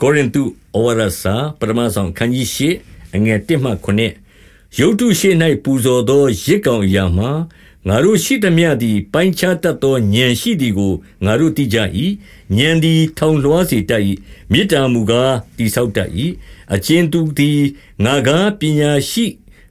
ကောရိန္သုဩဝါဒစာပထမဆုံးခန်းကြီးရှိအငယ်1မှ9ရုတ်တုရှိ၌ပူဇော်သောရစ်ကောင်အရာမှာငါတို့ရှိသမျှသည်ပိုင်းခြားတတ်သောဉာဏ်ရှိသည်ကိုငါတို့သိကြ၏ဉာဏ်သည်ထောင်လွှားစေတတ်၏မေတ္တာမူကားတိဆောက်တတ်၏အချင်းသူသည်ငါကားပညာရှိ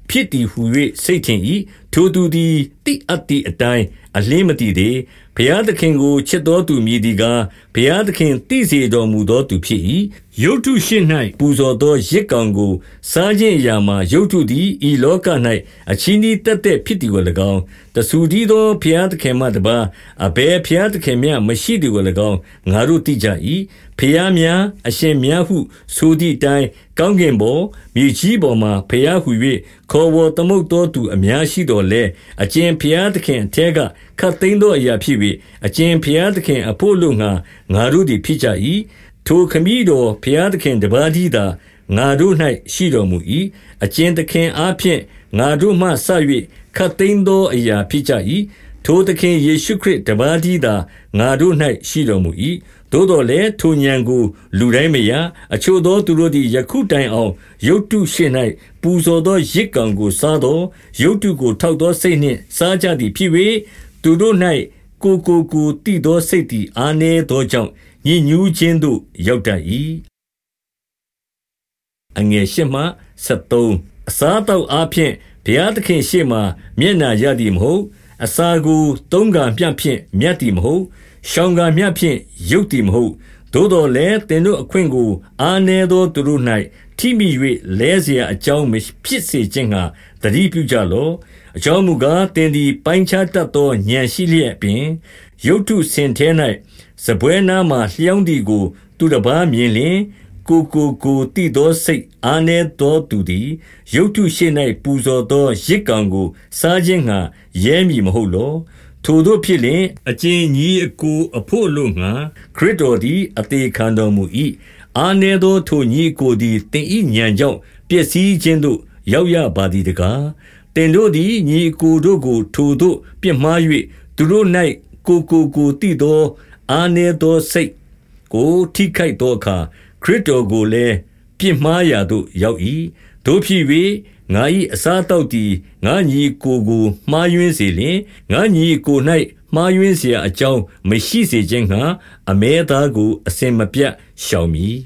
ဖြစ်သည်ဟု၍စိတ်ထင်၏ ထိုသူသည်တိအပ်သည့်အတိုင်းအလင်းမတည်သေးဘုရားသခင်ကိုချစ်တော်သူမြည်သည်ကားဘုရားသခင်သိစေတော်မူသောသူဖြစ်၏ယုတ်ထုရှိ၌ပူဇော်သောရစ်ကောင်ကို စားခြင်းအရာမှာယုတ်ထုသည်ဤလောက၌အချင်းဤတက်တဲ့ဖြစ်သည်ကို၎င်းတဆူဒီသောဘုရားသခင်မှတပါအဘယ်ဘုရားသခင်မြမရှိသည်ကို၎င်းငါတို့သိကြ၏ဖျားများအရှင်များဟုဆိုသည့်အတိုင်းကောင်းကင်ပေါ်မြေကြီးပေါ်မှာဖျားဟု၍ခေါ်ဝေါ်သမုတ်တော်သူအများရှိတော်လဲအကျင်ဖျားသခင်အထက်ကခတ်သိမ်းသောအရာဖြစ်၍အကျင်ဖျားသခင်အဖို့လို့ငါငါတို့သည်ဖြစ်ကြ၏ထိုခမည်းတော်ဖျားသခင်တပါးသည်သာငါတို့၌ရှိတော်မူ၏အကျင်သခင်အားဖြင့်ငါတို့မှဆ၍ခတ်သိမ်းသောအရာဖြစ်ကြ၏ ထိုသခင်ယေရှုခရစ်တပါးတည်းသာငါတို့၌ရှိတော်မူ၏သို့တော်လည်းထိုဉာဏ်ကိုလူတိုင်းမရအချို့သောသူတို့သည်ယခုတိုင်အောင်ယုတ်တုရှိ၌ပူဇော်သောရစ်ကောင်ကိုစားသောယုတ်တုကိုထောက်သောစိတ်နှင့်စားကြသည်ဖြစ်၍သူတို့၌ကိုကိုကိုတည်သောစိတ်သည်အာနေသောကြောင့်ညဉ့်ညူးခြင်းသို့ရောက်တတ်၏အငယ်၈မှ73အစားတော့အဖျင်ဘုရားသခင်ရှေ့မှမျက်နာရသည်မဟုတ် အစာကိုသုံးကံပြဖြင့်မြတ်သည်မဟုတ်ရှောင်ကံမြဖြင့်ရုပ်သည်မဟုတ်သို့တော်လည်းသင်တို့အခွင့်ကို အာနေသောသူတို့၌ထိမိ၍လဲเสียအကြောင်းမဖြစ်စေခြင်းငှာတတိပြုကြလော့အကြောင်းမူကားတင်သည်ပိုင်းခြားတတ်သောဉာဏ်ရှိလျက်ပင်ရုပ်ထုစင်ထဲ၌စပွဲနားမှလျှောင်းသည်ကို သူတစ်ပါးမြင်လျင် ကိုကိုကိုတိသောစိတ်အာနေသောသူသည်ရုတ်တုရှိ၌ပူဇော်သောရစ်ကောင်ကို စားခြင်းငှာရဲမည်မဟုတ်လောထိုတို့ဖြစ်လျင်အကျဉ်ညီအကိုအဖို့လို့ငှာခရစ်တော်သည်အသေးခံတော်မူ၏အာနေသောထိုညီကိုသည်တင်ဤညံကြောင့်ပျက်စီးခြင်းသို့ရောက်ရပါသည်တကားတင်တို့သည်ညီကိုတို့ကို ထိုတို့ပြစ်မှား၍သူတို့၌ကိုကိုကိုတိသော အာနေသောစိတ်ကိုထိခိုက်သောအခါ ခရစ်တော်ကိုလည်းပြစ်မှားရာသို့ရောက်၏တို့ဖြစ်၍ငါ၏အစားတောက်သည်ငါညီကိုကိုမှားယွင်းစေလျင်ငါညီကို၌မှားယွင်းเสียအကြောင်းမရှိစေခြင်းငှာအမဲသားကိုအစင်မပြတ်ရှောင်မည်